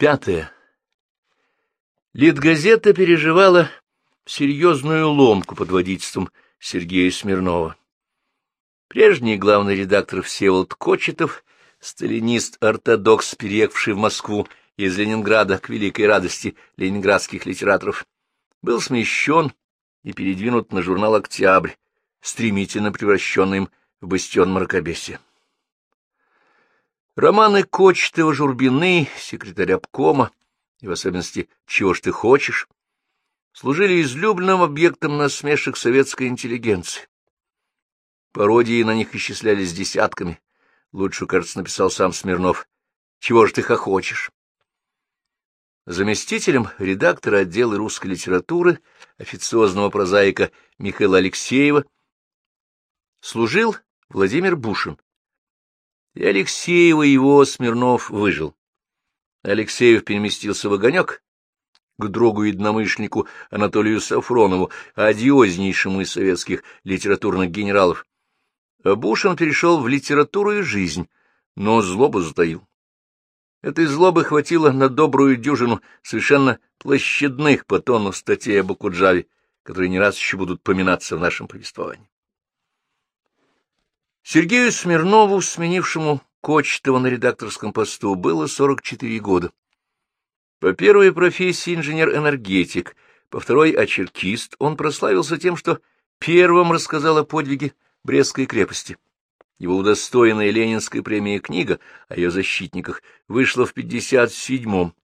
Пятое. Литгазета переживала серьезную ломку под водительством Сергея Смирнова. Прежний главный редактор Всеволод Кочетов, сталинист-ортодокс, переехавший в Москву из Ленинграда к великой радости ленинградских литераторов, был смещен и передвинут на журнал «Октябрь», стремительно превращенный им в бастион мракобесия. Романы Кочетова, Журбины, секретаря обкома, и в особенности «Чего ж ты хочешь», служили излюбленным объектом насмешек советской интеллигенции. Пародии на них исчислялись десятками. Лучше, кажется, написал сам Смирнов. «Чего ж ты хохочешь?» Заместителем редактора отдела русской литературы, официозного прозаика Михаила Алексеева, служил Владимир Бушин. И Алексеева его Смирнов выжил. Алексеев переместился в огонек к другу единомышленнику Анатолию Сафронову, одиознейшему из советских литературных генералов. Бушин перешел в литературу и жизнь, но злобу затаил. Этой злобы хватило на добрую дюжину совершенно площадных по тону статей об Акуджаве, которые не раз еще будут поминаться в нашем повествовании. Сергею Смирнову, сменившему Кочетова на редакторском посту, было 44 года. По первой профессии инженер-энергетик, по второй — очеркист, он прославился тем, что первым рассказал о подвиге Брестской крепости. Его удостоенная Ленинской премии книга о ее защитниках вышла в 57-м,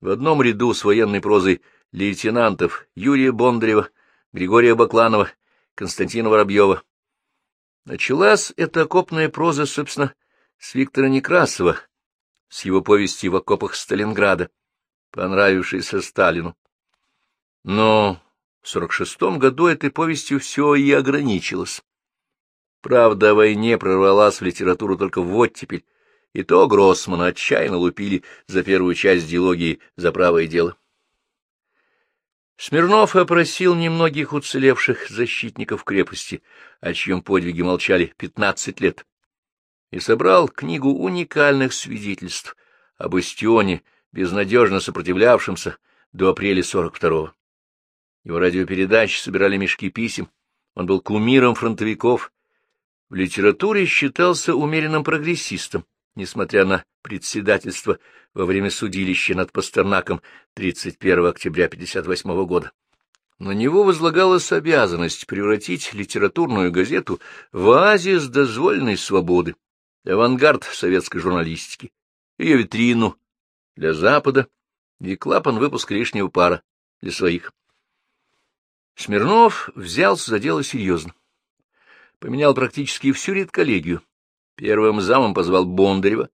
в одном ряду с военной прозой лейтенантов Юрия Бондарева, Григория Бакланова, Константина Воробьева. Началась эта окопная проза, собственно, с Виктора Некрасова, с его повести «В окопах Сталинграда», понравившейся Сталину. Но в 46-м году этой повестью все и ограничилось. Правда о войне прорвалась в литературу только в оттепель, и то Гроссмана отчаянно лупили за первую часть диалогии за правое дело. Смирнов опросил немногих уцелевших защитников крепости, о чьем подвиге молчали пятнадцать лет, и собрал книгу уникальных свидетельств о бастионе, безнадежно сопротивлявшемся до апреля 42-го. Его радиопередачи собирали мешки писем, он был кумиром фронтовиков. В литературе считался умеренным прогрессистом, несмотря на председательство во время судилища над Пастернаком 31 октября 1958 года. На него возлагалась обязанность превратить литературную газету в оазис дозволенной свободы, авангард советской журналистики, ее витрину для Запада и клапан выпуска лишнего пара для своих. Смирнов взялся за дело серьезно поменял практически всю редколлегию. Первым замом позвал Бондарева,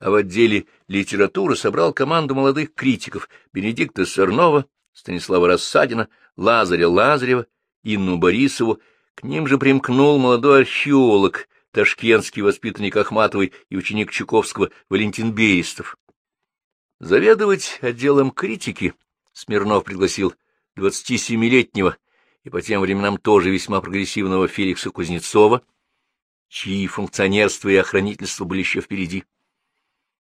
а в отделе литературы собрал команду молодых критиков Бенедикта Сорнова, Станислава Рассадина, Лазаря Лазарева, Инну Борисову. К ним же примкнул молодой археолог, ташкентский воспитанник Ахматовой и ученик Чуковского Валентин Берестов. Заведовать отделом критики Смирнов пригласил 27-летнего и по тем временам тоже весьма прогрессивного Феликса Кузнецова, чьи функционерство и охранительство были еще впереди.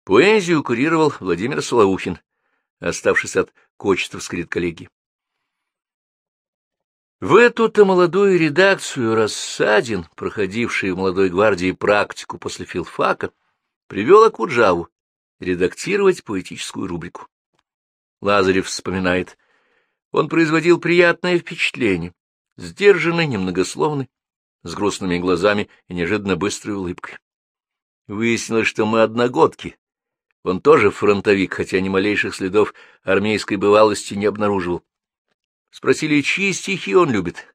Поэзию курировал Владимир Солоухин, оставшись от Кочетовской редколлегии. В эту-то молодую редакцию Рассадин, проходивший в молодой гвардии практику после филфака, привел Акуджаву редактировать поэтическую рубрику. Лазарев вспоминает, он производил приятное впечатление, сдержанный, немногословный, с грустными глазами и неожиданно быстрой улыбкой. Выяснилось, что мы одногодки. Он тоже фронтовик, хотя ни малейших следов армейской бывалости не обнаруживал. Спросили, чьи стихи он любит.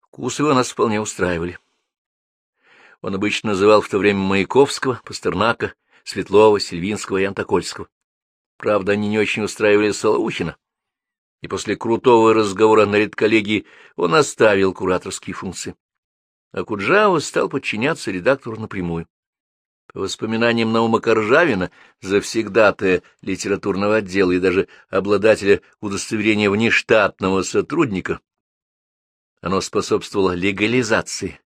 Вкусы его нас вполне устраивали. Он обычно называл в то время Маяковского, Пастернака, Светлова, Сильвинского и Антокольского. Правда, они не очень устраивали Солоухина и после крутого разговора на редколлегии он оставил кураторские функции. А Куджава стал подчиняться редактору напрямую. По воспоминаниям Наума Коржавина, завсегдатая литературного отдела и даже обладателя удостоверения внештатного сотрудника, оно способствовало легализации.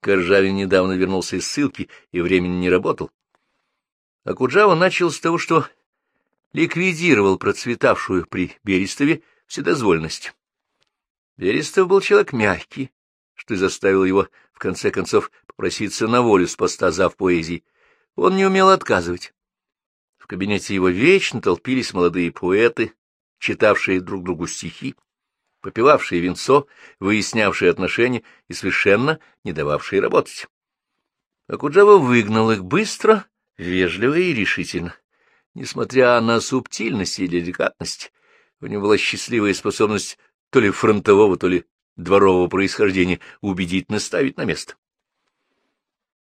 Коржавин недавно вернулся из ссылки и временно не работал. А Куджава начал с того, что ликвидировал процветавшую при Берестове вседозвольность. Берестов был человек мягкий, что и заставил его, в конце концов, попроситься на волю с поста зав поэзии. Он не умел отказывать. В кабинете его вечно толпились молодые поэты, читавшие друг другу стихи, попивавшие винцо, выяснявшие отношения и совершенно не дававшие работать. Акуджава выгнал их быстро, вежливо и решительно. Несмотря на субтильность и деликатность, у него была счастливая способность то ли фронтового, то ли дворового происхождения убедительно ставить на место.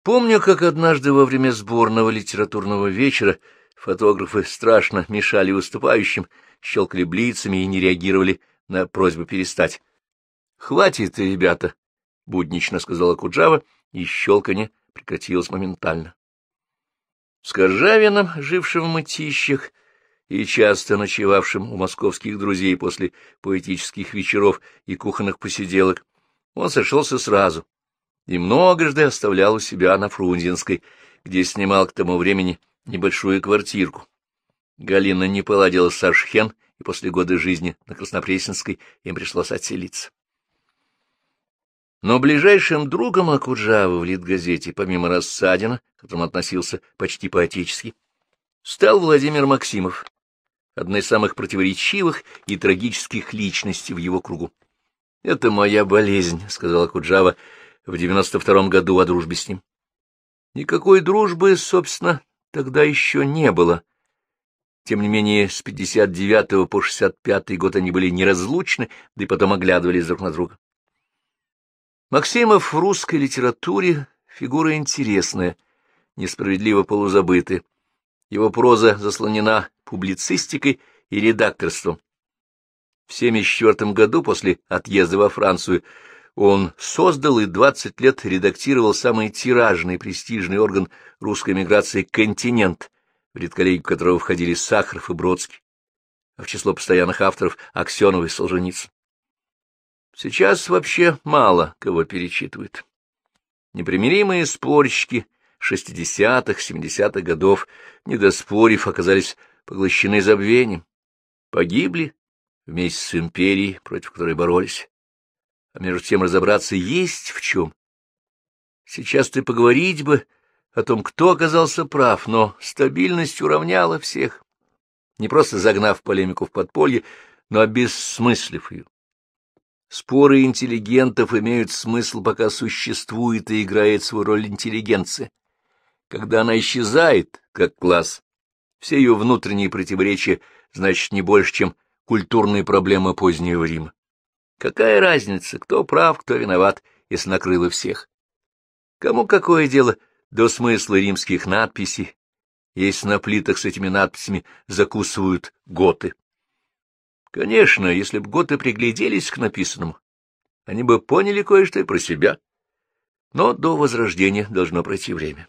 Помню, как однажды во время сборного литературного вечера фотографы страшно мешали выступающим, щелкали блицами и не реагировали на просьбу перестать. — Хватит, ребята, — буднично сказала Куджава, и щелканье прекратилось моментально. С Коржавиным, жившим в мытищах и часто ночевавшим у московских друзей после поэтических вечеров и кухонных посиделок, он сошелся сразу и многожды оставлял у себя на Фрунзенской, где снимал к тому времени небольшую квартирку. Галина не поладила с Ашхен, и после года жизни на Краснопресненской им пришлось отселиться. Но ближайшим другом Акуджавы в Литгазете, помимо Рассадина, к которому относился почти по-отечески, стал Владимир Максимов, одна из самых противоречивых и трагических личностей в его кругу. — Это моя болезнь, — сказала Куджава в девяносто втором году о дружбе с ним. Никакой дружбы, собственно, тогда еще не было. Тем не менее, с 59 по 65 год они были неразлучны, да и потом оглядывались друг на друга. Максимов в русской литературе фигура интересная, несправедливо полузабытая. Его проза заслонена публицистикой и редакторством. В 1974 году, после отъезда во Францию, он создал и 20 лет редактировал самый тиражный престижный орган русской миграции «Континент», в редколлегию которого входили Сахаров и Бродский, а в число постоянных авторов Аксенов и Солженицын. Сейчас вообще мало кого перечитывают. Непримиримые спорщики шестидесятых, семидесятых годов, недоспорив, оказались поглощены забвением, погибли вместе с империей, против которой боролись. А между тем разобраться есть в чем. Сейчас ты поговорить бы о том, кто оказался прав, но стабильность уравняла всех, не просто загнав полемику в подполье, но обессмыслив ее. Споры интеллигентов имеют смысл, пока существует и играет свою роль интеллигенция. Когда она исчезает, как класс, все ее внутренние противоречия значит не больше, чем культурные проблемы позднего Рима. Какая разница, кто прав, кто виноват, если накрыло всех? Кому какое дело до смысла римских надписей, если на плитах с этими надписями закусывают готы? Конечно, если б готы пригляделись к написанному, они бы поняли кое-что и про себя. Но до Возрождения должно пройти время.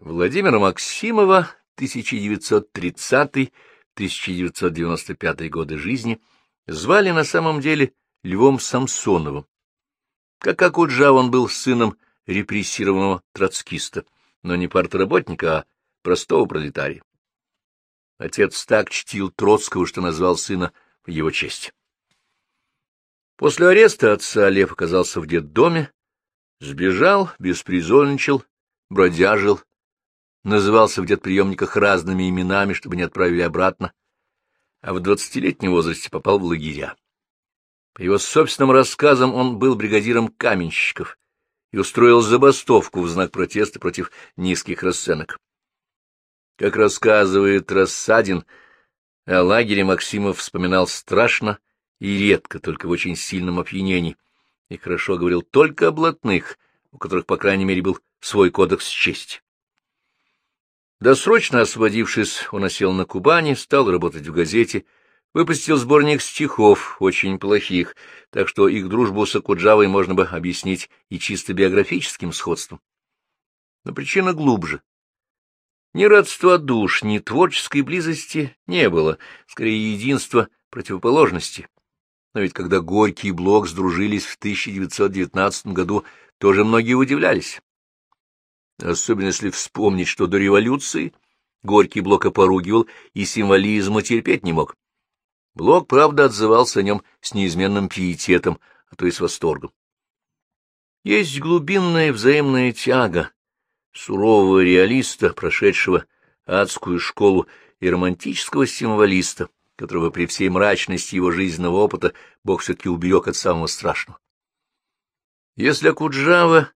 Владимира Максимова, 1930-1995 годы жизни, звали на самом деле Львом Самсоновым. Как Акуджав он был сыном репрессированного троцкиста, но не партработника, а простого пролетария. Отец так чтил Троцкого, что назвал сына в его честь. После ареста отца Лев оказался в детдоме, сбежал, беспризорничал, бродяжил, назывался в детприемниках разными именами, чтобы не отправили обратно, а в двадцатилетнем возрасте попал в лагеря. По его собственным рассказам он был бригадиром каменщиков и устроил забастовку в знак протеста против низких расценок. Как рассказывает Рассадин, о лагере Максимов вспоминал страшно и редко, только в очень сильном опьянении, и хорошо говорил только о блатных, у которых, по крайней мере, был свой кодекс чести. Досрочно освободившись, он осел на Кубани, стал работать в газете, выпустил сборник стихов, очень плохих, так что их дружбу с Акуджавой можно бы объяснить и чисто биографическим сходством. Но причина глубже. Ни родства душ, ни творческой близости не было, скорее единство противоположности. Но ведь когда Горький и Блок сдружились в 1919 году, тоже многие удивлялись. Особенно если вспомнить, что до революции Горький Блока поругивал и символизма терпеть не мог. Блок, правда, отзывался о нем с неизменным пиететом, а то и с восторгом. Есть глубинная взаимная тяга сурового реалиста, прошедшего адскую школу, и романтического символиста, которого при всей мрачности его жизненного опыта Бог все-таки уберег от самого страшного. Если Акуджава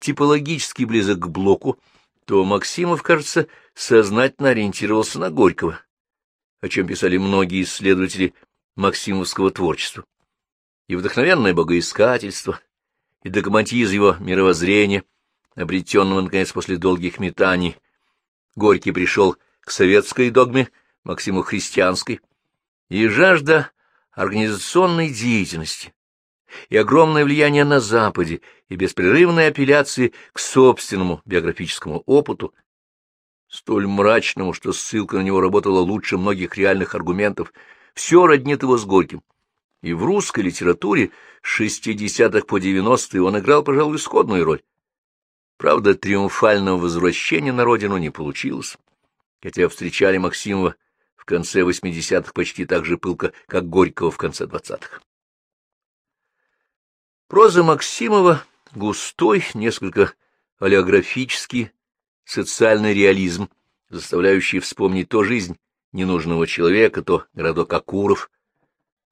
типологически близок к Блоку, то Максимов, кажется, сознательно ориентировался на Горького, о чем писали многие исследователи максимовского творчества. И вдохновенное богоискательство, и догматизм его мировоззрения, обретенного, наконец, после долгих метаний. Горький пришел к советской догме, Максиму христианской, и жажда организационной деятельности, и огромное влияние на Западе, и беспрерывные апелляции к собственному биографическому опыту, столь мрачному, что ссылка на него работала лучше многих реальных аргументов, все роднит его с Горьким. И в русской литературе с 60-х по 90-е он играл, пожалуй, исходную роль. Правда, триумфального возвращения на родину не получилось, хотя встречали Максимова в конце 80-х почти так же пылко, как Горького в конце 20-х. Проза Максимова — густой, несколько олеографический, социальный реализм, заставляющий вспомнить то жизнь ненужного человека, то городок Акуров,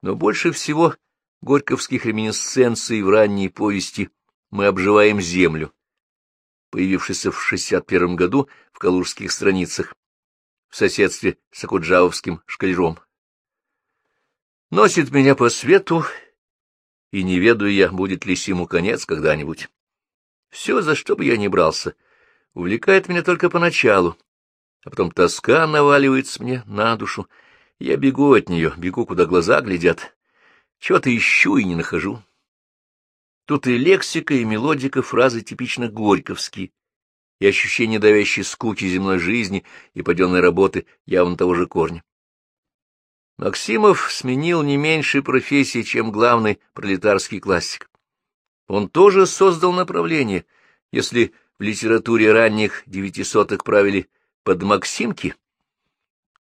но больше всего горьковских реминесценций в ранней повести «Мы обживаем землю», появившейся в 61 году в калужских страницах, в соседстве с Акуджавовским шкалером. Носит меня по свету, и не ведаю я, будет ли сему конец когда-нибудь. Все, за что бы я ни брался, увлекает меня только поначалу, а потом тоска наваливается мне на душу, я бегу от нее, бегу, куда глаза глядят. Чего-то ищу и не нахожу. Тут и лексика, и мелодика фразы типично горьковские, и ощущение давящей скуки земной жизни и паденной работы явно того же корня. Максимов сменил не меньшей профессии, чем главный пролетарский классик. Он тоже создал направление. Если в литературе ранних девятисотых правили под Максимки,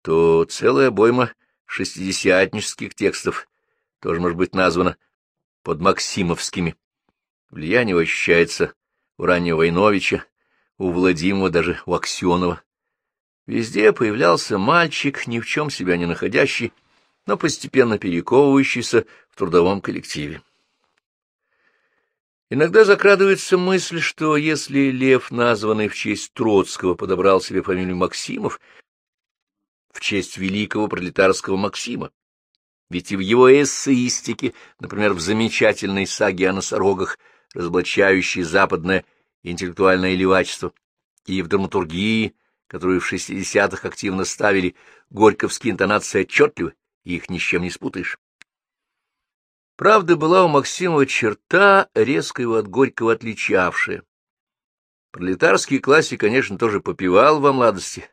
то целая обойма шестидесятнических текстов тоже может быть названа под Максимовскими. Влияние ощущается у раннего Войновича, у Владимира, даже у Аксенова. Везде появлялся мальчик, ни в чем себя не находящий, но постепенно перековывающийся в трудовом коллективе. Иногда закрадывается мысль, что если Лев, названный в честь Троцкого, подобрал себе фамилию Максимов, в честь великого пролетарского Максима. Ведь и в его эссеистике, например, в замечательной саге о носорогах, разоблачающей западное интеллектуальное левачество, и в драматургии, которую в 60-х активно ставили, горьковские интонации отчетливы, их ни с чем не спутаешь. Правда, была у Максимова черта, резко его от Горького отличавшая. Пролетарский классик, конечно, тоже попивал во младости,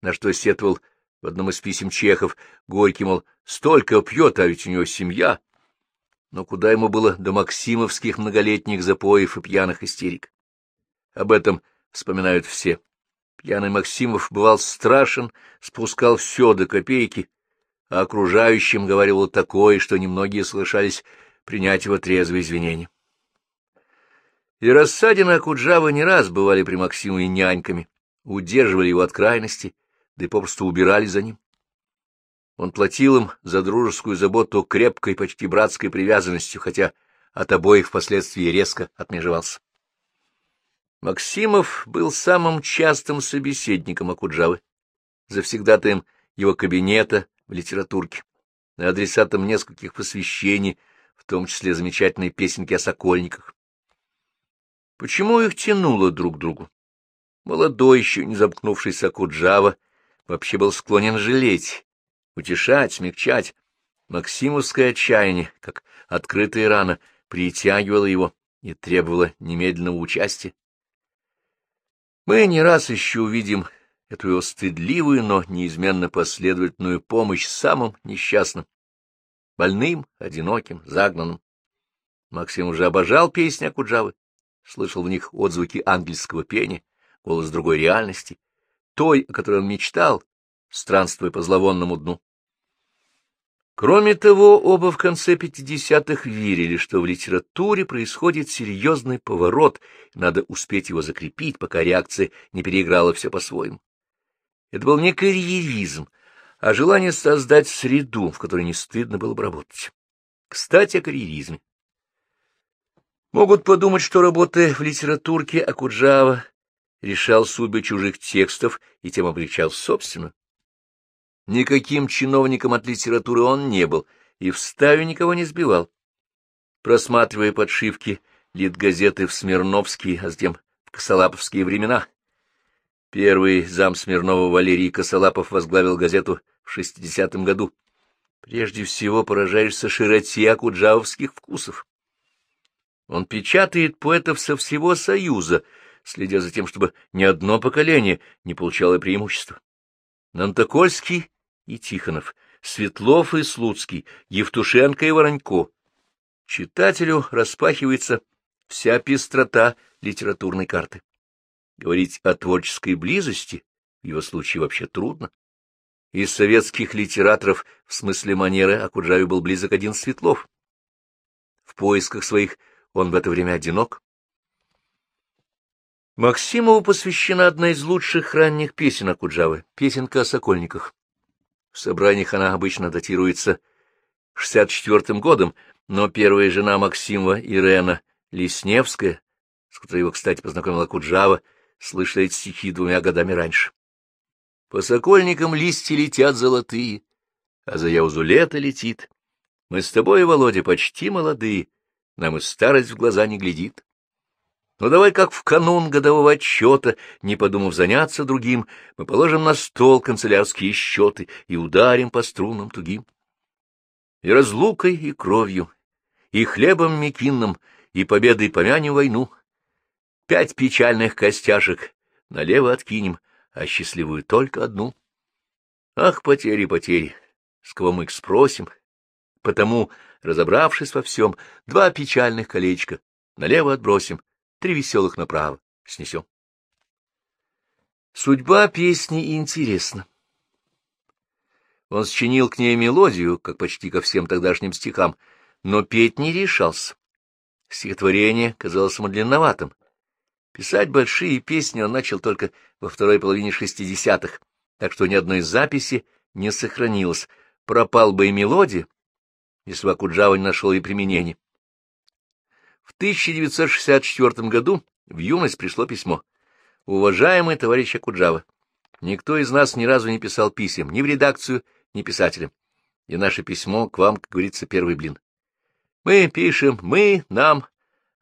на что сетовал в одном из писем Чехов Горький, мол, столько пьет, а ведь у него семья. Но куда ему было до максимовских многолетних запоев и пьяных истерик? Об этом вспоминают все. Пьяный Максимов бывал страшен, спускал все до копейки, а окружающим говорил такое, что немногие слышались принять его трезвые извинения. И Рассадина Акуджава не раз бывали при Максимове няньками, удерживали его от крайности, да и попросту убирали за ним. Он платил им за дружескую заботу крепкой, почти братской привязанностью, хотя от обоих впоследствии резко отмежевался. Максимов был самым частым собеседником Акуджавы, завсегдатаем его кабинета в литературке, адресатом нескольких посвящений, в том числе замечательной песенки о сокольниках. Почему их тянуло друг к другу? Молодой еще не замкнувшийся Акуджава вообще был склонен жалеть, утешать, смягчать. Максимовское отчаяние, как открытая рана, притягивало его и требовало немедленного участия. Мы не раз еще увидим эту его стыдливую, но неизменно последовательную помощь самым несчастным, больным, одиноким, загнанным. Максим уже обожал песни Акуджавы, слышал в них отзвуки ангельского пения, голос другой реальности, той, о которой он мечтал, странствуя по зловонному дну. Кроме того, оба в конце 50-х верили, что в литературе происходит серьезный поворот, надо успеть его закрепить, пока реакция не переиграла все по-своему. Это был не карьеризм, а желание создать среду, в которой не стыдно было бы работать. Кстати, о карьеризме. Могут подумать, что, работая в литературке, Акуджава решал судьбы чужих текстов и тем облегчал собственно. Никаким чиновником от литературы он не был и в ставе никого не сбивал. Просматривая подшивки литгазеты в Смирновские, а затем в Косолаповские времена, первый зам Смирнова Валерий Косолапов возглавил газету в 60-м году. Прежде всего поражаешься широте акуджавовских вкусов. Он печатает поэтов со всего Союза, следя за тем, чтобы ни одно поколение не получало преимущества. Нантокольский и Тихонов, Светлов и Слуцкий, Евтушенко и Воронько. Читателю распахивается вся пестрота литературной карты. Говорить о творческой близости в его случае вообще трудно. Из советских литераторов в смысле манеры Акуджаве был близок один Светлов. В поисках своих он в это время одинок. Максимову посвящена одна из лучших ранних песен Акуджавы — песенка о сокольниках. В собраниях она обычно датируется 64-м годом, но первая жена Максимова, Ирена Лесневская, с которой его, кстати, познакомила Куджава, слышала эти стихи двумя годами раньше. По сокольникам листья летят золотые, а за яузу лето летит. Мы с тобой, Володя, почти молодые, нам и старость в глаза не глядит. Но ну, давай, как в канун годового отчета, не подумав заняться другим, мы положим на стол канцелярские счеты и ударим по струнам тугим. И разлукой, и кровью, и хлебом мекинным, и победой помянем войну. Пять печальных костяшек налево откинем, а счастливую только одну. Ах, потери, потери, с мы их спросим? Потому, разобравшись во всем, два печальных колечка налево отбросим — три веселых направо снесем. Судьба песни интересна. Он сочинил к ней мелодию, как почти ко всем тогдашним стихам, но петь не решался. Стихотворение казалось ему длинноватым. Писать большие песни он начал только во второй половине шестидесятых, так что ни одной записи не сохранилось. Пропал бы и мелодия, если бы не нашел ей применения. В 1964 году в юность пришло письмо. «Уважаемый товарищ Акуджава, никто из нас ни разу не писал писем, ни в редакцию, ни писателям. И наше письмо к вам, как говорится, первый блин. Мы пишем, мы, нам,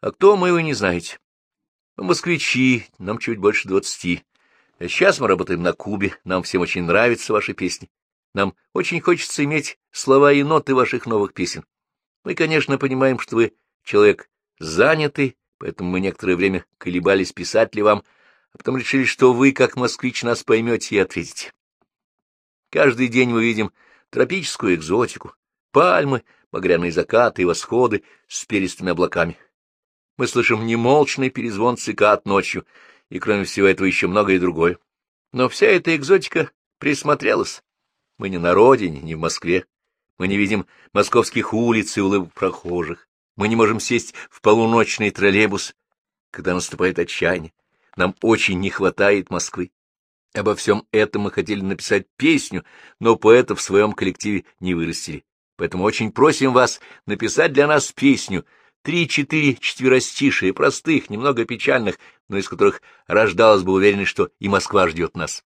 а кто мы, вы не знаете. Мы москвичи, нам чуть больше двадцати. Сейчас мы работаем на Кубе, нам всем очень нравятся ваши песни. Нам очень хочется иметь слова и ноты ваших новых песен. Мы, конечно, понимаем, что вы человек заняты, поэтому мы некоторое время колебались, писать ли вам, а потом решили, что вы, как москвич, нас поймете и ответите. Каждый день мы видим тропическую экзотику, пальмы, багряные закаты и восходы с перистыми облаками. Мы слышим немолчный перезвон цикад ночью, и, кроме всего этого, еще многое другое. Но вся эта экзотика присмотрелась. Мы не на родине, не в Москве. Мы не видим московских улиц и улыбок прохожих. Мы не можем сесть в полуночный троллейбус, когда наступает отчаяние. Нам очень не хватает Москвы. Обо всем этом мы хотели написать песню, но поэтов в своем коллективе не вырастили. Поэтому очень просим вас написать для нас песню, три-четыре четверостишия, простых, немного печальных, но из которых рождалась бы уверенность, что и Москва ждет нас.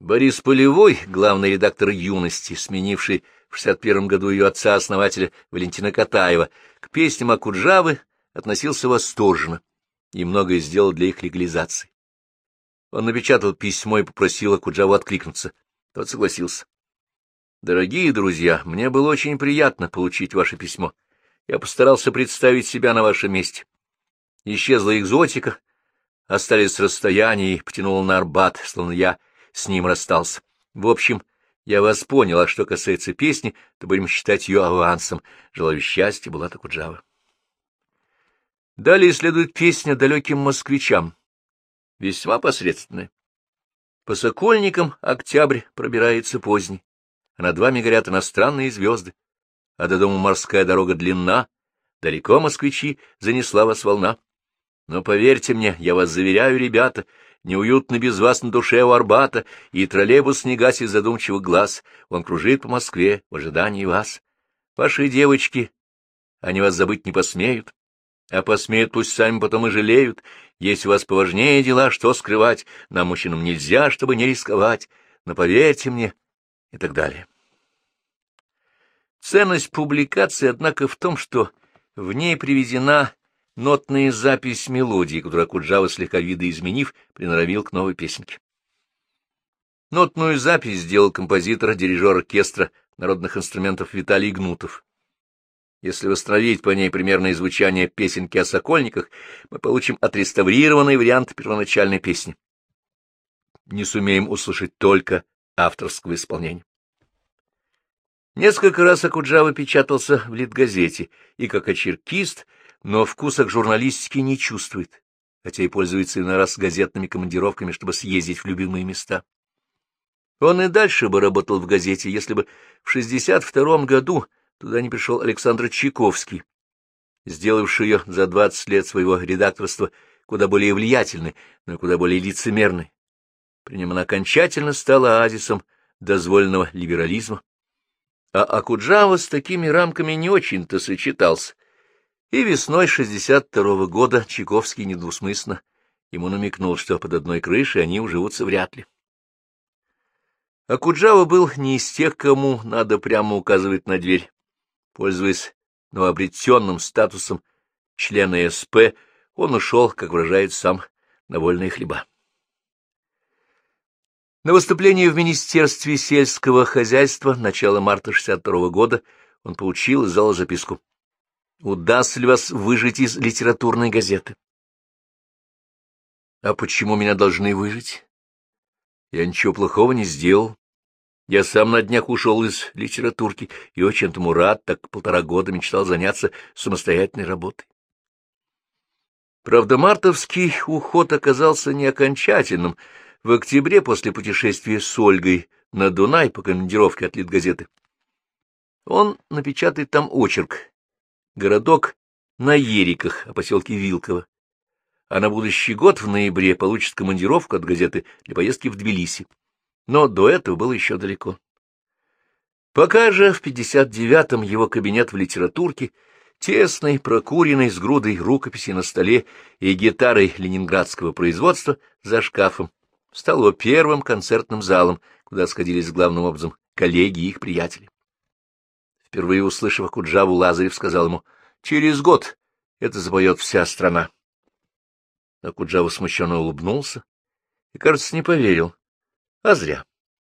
Борис Полевой, главный редактор «Юности», сменивший в 61 году ее отца-основателя Валентина Катаева, к песням Акуджавы относился восторженно и многое сделал для их легализации. Он напечатал письмо и попросил Акуджаву откликнуться. Тот согласился. «Дорогие друзья, мне было очень приятно получить ваше письмо. Я постарался представить себя на вашем месте. Исчезла экзотика, остались расстояния и потянул на Арбат, словно я с ним расстался. В общем, я вас понял, а что касается песни, то будем считать ее авансом. Желаю счастья, была так Джава. Далее следует песня далеким москвичам. весьма посредственное. По сокольникам октябрь пробирается поздний, а над вами горят иностранные звезды, а до дома морская дорога длинна, далеко москвичи занесла вас волна. Но поверьте мне, я вас заверяю, ребята, неуютно без вас на душе у Арбата, и троллейбус не гасит задумчивых глаз, он кружит по Москве в ожидании вас. Ваши девочки, они вас забыть не посмеют, а посмеют, пусть сами потом и жалеют. Есть у вас поважнее дела, что скрывать, нам, мужчинам, нельзя, чтобы не рисковать, но поверьте мне, и так далее. Ценность публикации, однако, в том, что в ней приведена нотная запись мелодии, которую Акуджава, слегка видоизменив, приноровил к новой песенке. Нотную запись сделал композитор, дирижер оркестра народных инструментов Виталий Гнутов. Если восстановить по ней примерное звучание песенки о сокольниках, мы получим отреставрированный вариант первоначальной песни. Не сумеем услышать только авторского исполнения. Несколько раз Акуджава печатался в Литгазете и как очеркист, но вкуса к журналистике не чувствует, хотя и пользуется иной раз газетными командировками, чтобы съездить в любимые места. Он и дальше бы работал в газете, если бы в 62 году Туда не пришел Александр Чайковский, сделавший ее за двадцать лет своего редакторства куда более влиятельной, но куда более лицемерной. При нем она окончательно стала оазисом дозволенного либерализма. А Акуджава с такими рамками не очень-то сочетался. И весной 62-го года Чайковский недвусмысленно ему намекнул, что под одной крышей они уживутся вряд ли. Акуджава был не из тех, кому надо прямо указывать на дверь. Пользуясь новообретенным статусом члена СП, он ушел, как выражает сам, на вольные хлеба. На выступлении в Министерстве сельского хозяйства начала марта 62 года он получил из зала записку. «Удастся ли вас выжить из литературной газеты?» «А почему меня должны выжить? Я ничего плохого не сделал. Я сам на днях ушел из литературки и очень этому рад, так полтора года мечтал заняться самостоятельной работой. Правда, мартовский уход оказался не окончательным. В октябре, после путешествия с Ольгой на Дунай по командировке от Литгазеты, он напечатает там очерк. Городок на Ериках, о поселке Вилково. А на будущий год в ноябре получит командировку от газеты для поездки в Тбилиси но до этого было еще далеко. Пока же в 59-м его кабинет в литературке, тесный, прокуренный, с грудой рукописи на столе и гитарой ленинградского производства за шкафом, стал его первым концертным залом, куда сходились главным образом коллеги и их приятели. Впервые услышав Куджаву, Лазарев сказал ему, «Через год это запоет вся страна». А Куджава смущенно улыбнулся и, кажется, не поверил, а зря.